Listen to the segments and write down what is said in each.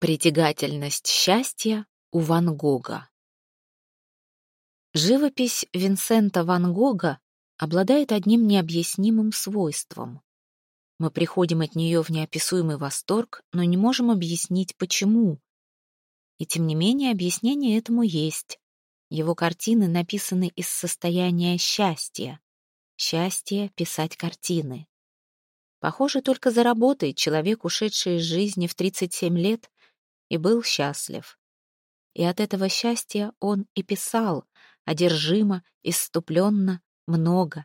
Притягательность счастья у Ван Гога. Живопись Винсента Ван Гога обладает одним необъяснимым свойством. Мы приходим от нее в неописуемый восторг, но не можем объяснить, почему. И тем не менее объяснение этому есть. Его картины написаны из состояния счастья. Счастье — писать картины. Похоже, только за работой человек, ушедший из жизни в 37 лет, и был счастлив. И от этого счастья он и писал, одержимо, исступленно, много.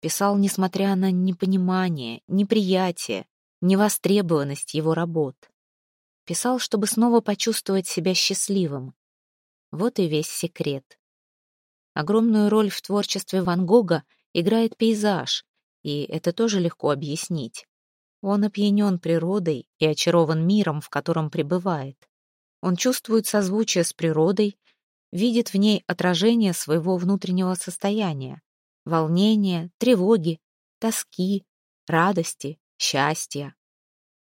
Писал, несмотря на непонимание, неприятие, невостребованность его работ. Писал, чтобы снова почувствовать себя счастливым. Вот и весь секрет. Огромную роль в творчестве Ван Гога играет пейзаж, и это тоже легко объяснить. Он опьянен природой и очарован миром, в котором пребывает. Он чувствует созвучие с природой, видит в ней отражение своего внутреннего состояния, волнения, тревоги, тоски, радости, счастья.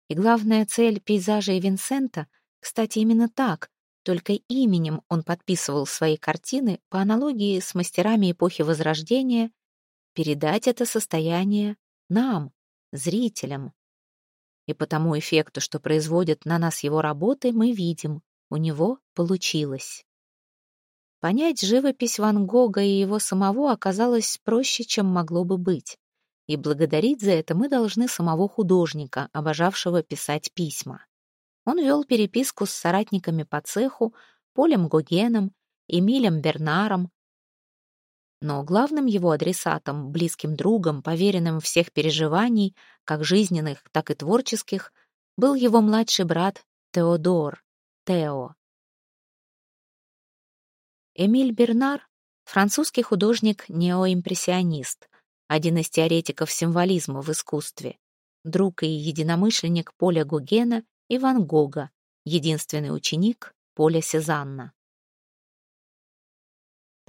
И главная цель пейзажа и Винсента, кстати, именно так, только именем он подписывал свои картины по аналогии с мастерами эпохи Возрождения, передать это состояние нам, зрителям. И по тому эффекту, что производит на нас его работы, мы видим, у него получилось. Понять живопись Ван Гога и его самого оказалось проще, чем могло бы быть. И благодарить за это мы должны самого художника, обожавшего писать письма. Он вел переписку с соратниками по цеху, Полем Гогеном, Эмилем Бернаром, но главным его адресатом, близким другом, поверенным всех переживаний, как жизненных, так и творческих, был его младший брат Теодор, Тео. Эмиль Бернар — французский художник-неоимпрессионист, один из теоретиков символизма в искусстве, друг и единомышленник Поля Гогена и Ван Гога, единственный ученик Поля Сезанна.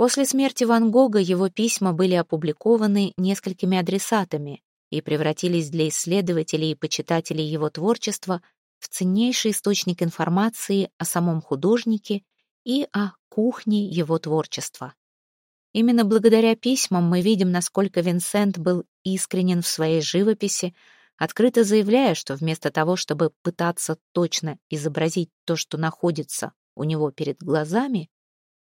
После смерти Ван Гога его письма были опубликованы несколькими адресатами и превратились для исследователей и почитателей его творчества в ценнейший источник информации о самом художнике и о кухне его творчества. Именно благодаря письмам мы видим, насколько Винсент был искренен в своей живописи, открыто заявляя, что вместо того, чтобы пытаться точно изобразить то, что находится у него перед глазами,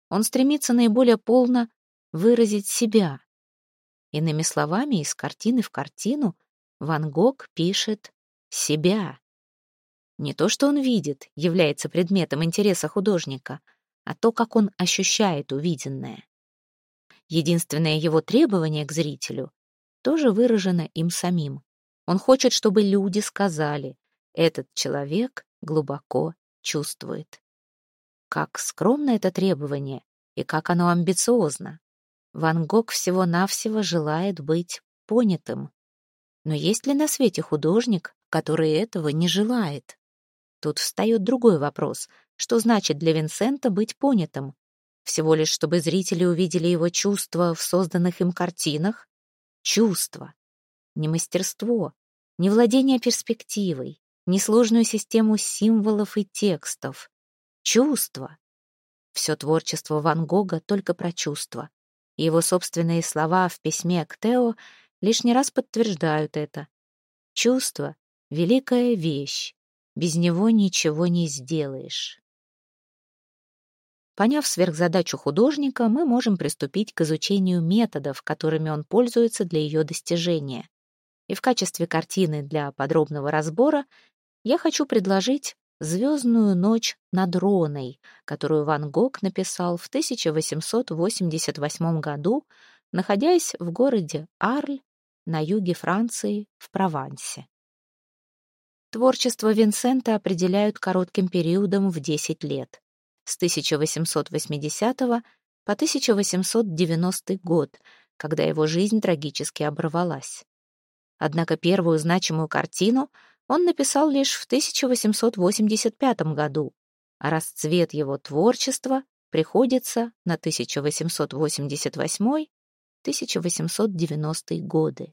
он стремится наиболее полно выразить себя. Иными словами, из картины в картину Ван Гог пишет себя. Не то, что он видит, является предметом интереса художника, а то, как он ощущает увиденное. Единственное его требование к зрителю тоже выражено им самим. Он хочет, чтобы люди сказали, этот человек глубоко чувствует. Как скромно это требование и как оно амбициозно. Ван Гог всего-навсего желает быть понятым. Но есть ли на свете художник, который этого не желает? Тут встает другой вопрос. Что значит для Винсента быть понятым? Всего лишь, чтобы зрители увидели его чувства в созданных им картинах? Чувства. Не мастерство, не владение перспективой, не сложную систему символов и текстов. Чувство. Все творчество Ван Гога только про чувства. И его собственные слова в письме к Тео лишний раз подтверждают это. Чувство — великая вещь. Без него ничего не сделаешь. Поняв сверхзадачу художника, мы можем приступить к изучению методов, которыми он пользуется для ее достижения. И в качестве картины для подробного разбора я хочу предложить «Звездную ночь над Роной», которую Ван Гог написал в 1888 году, находясь в городе Арль на юге Франции в Провансе. Творчество Винсента определяют коротким периодом в 10 лет, с 1880 по 1890 год, когда его жизнь трагически оборвалась. Однако первую значимую картину — он написал лишь в 1885 году, а расцвет его творчества приходится на 1888-1890 годы.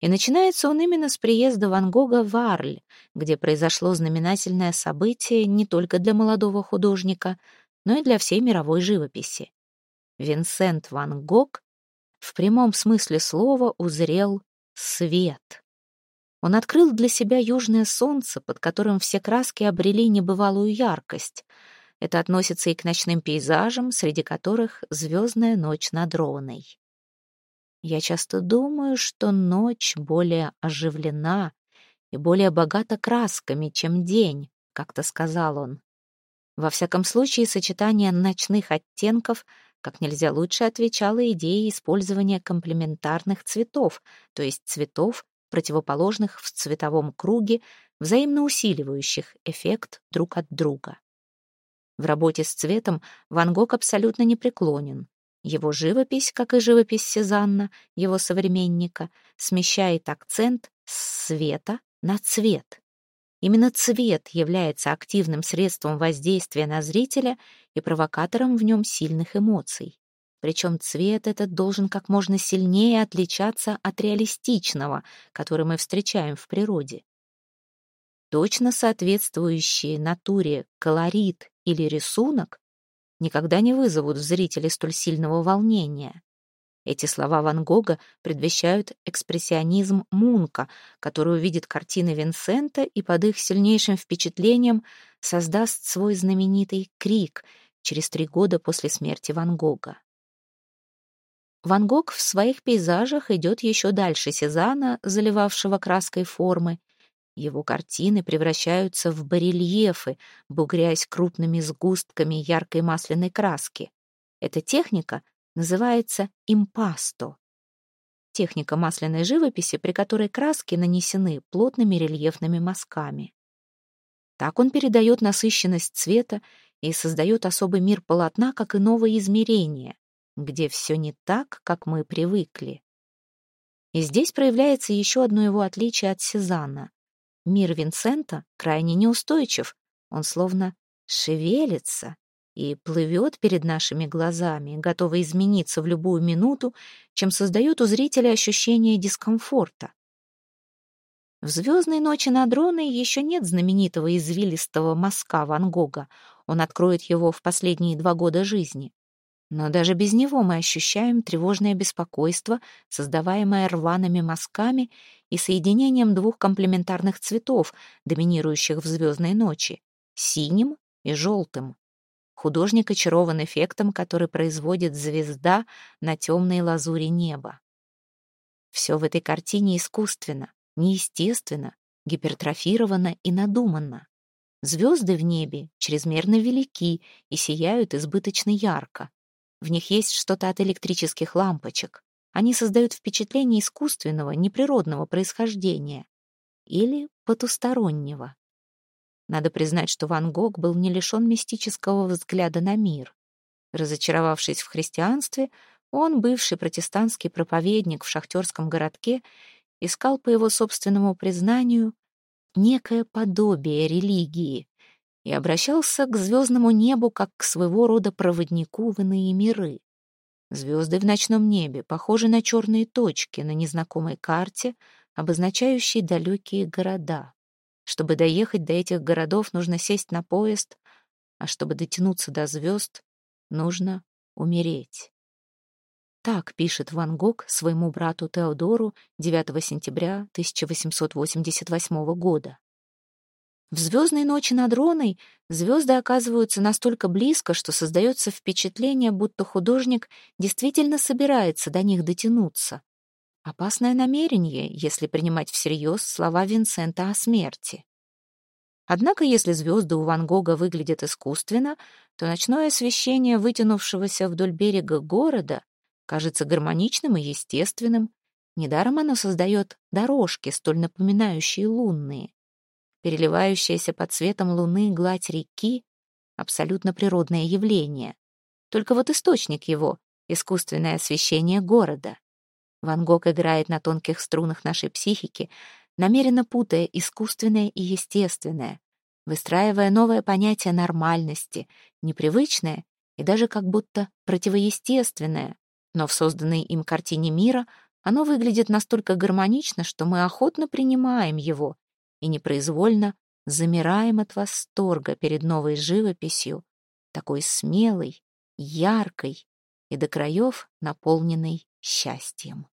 И начинается он именно с приезда Ван Гога в Арль, где произошло знаменательное событие не только для молодого художника, но и для всей мировой живописи. Винсент Ван Гог в прямом смысле слова узрел свет. Он открыл для себя южное солнце, под которым все краски обрели небывалую яркость. Это относится и к ночным пейзажам, среди которых звездная ночь над Роной. Я часто думаю, что ночь более оживлена и более богата красками, чем день, как-то сказал он. Во всяком случае, сочетание ночных оттенков как нельзя лучше отвечало идее использования комплементарных цветов, то есть цветов, противоположных в цветовом круге, взаимно усиливающих эффект друг от друга. В работе с цветом Ван Гог абсолютно непреклонен. Его живопись, как и живопись Сезанна, его современника, смещает акцент с света на цвет. Именно цвет является активным средством воздействия на зрителя и провокатором в нем сильных эмоций. Причем цвет этот должен как можно сильнее отличаться от реалистичного, который мы встречаем в природе. Точно соответствующие натуре колорит или рисунок никогда не вызовут в зрителе столь сильного волнения. Эти слова Ван Гога предвещают экспрессионизм Мунка, который увидит картины Винсента и под их сильнейшим впечатлением создаст свой знаменитый «Крик» через три года после смерти Ван Гога. Ван Гог в своих пейзажах идет еще дальше Сезана, заливавшего краской формы, его картины превращаются в барельефы, бугряясь крупными сгустками яркой масляной краски. Эта техника называется импасто. Техника масляной живописи, при которой краски нанесены плотными рельефными мазками. Так он передает насыщенность цвета и создает особый мир полотна, как и новое измерение, где все не так, как мы привыкли. И здесь проявляется еще одно его отличие от Сезанна. Мир Винсента крайне неустойчив, он словно шевелится и плывет перед нашими глазами, готовый измениться в любую минуту, чем создает у зрителя ощущение дискомфорта. В «Звездной ночи над Роной» еще нет знаменитого извилистого мазка Ван Гога. Он откроет его в последние два года жизни. Но даже без него мы ощущаем тревожное беспокойство, создаваемое рваными мазками и соединением двух комплементарных цветов, доминирующих в звездной ночи — синим и желтым. Художник очарован эффектом, который производит звезда на темной лазуре неба. Все в этой картине искусственно, неестественно, гипертрофировано и надуманно. Звезды в небе чрезмерно велики и сияют избыточно ярко. В них есть что-то от электрических лампочек. Они создают впечатление искусственного, неприродного происхождения или потустороннего. Надо признать, что Ван Гог был не лишен мистического взгляда на мир. Разочаровавшись в христианстве, он, бывший протестантский проповедник в шахтерском городке, искал, по его собственному признанию, некое подобие религии, и обращался к звездному небу как к своего рода проводнику в иные миры. Звезды в ночном небе похожи на черные точки на незнакомой карте, обозначающей далекие города. Чтобы доехать до этих городов, нужно сесть на поезд, а чтобы дотянуться до звезд, нужно умереть. Так пишет Ван Гог своему брату Теодору 9 сентября 1888 года. В звездной ночи над Роной звезды оказываются настолько близко, что создается впечатление, будто художник действительно собирается до них дотянуться. Опасное намерение, если принимать всерьез слова Винсента о смерти. Однако, если звезды у Ван Гога выглядят искусственно, то ночное освещение вытянувшегося вдоль берега города кажется гармоничным и естественным. Недаром оно создает дорожки, столь напоминающие лунные. Переливающаяся под цветом луны гладь реки — абсолютно природное явление. Только вот источник его — искусственное освещение города. Ван Гог играет на тонких струнах нашей психики, намеренно путая искусственное и естественное, выстраивая новое понятие нормальности, непривычное и даже как будто противоестественное, но в созданной им картине мира Оно выглядит настолько гармонично, что мы охотно принимаем его и непроизвольно замираем от восторга перед новой живописью, такой смелой, яркой и до краев наполненной счастьем.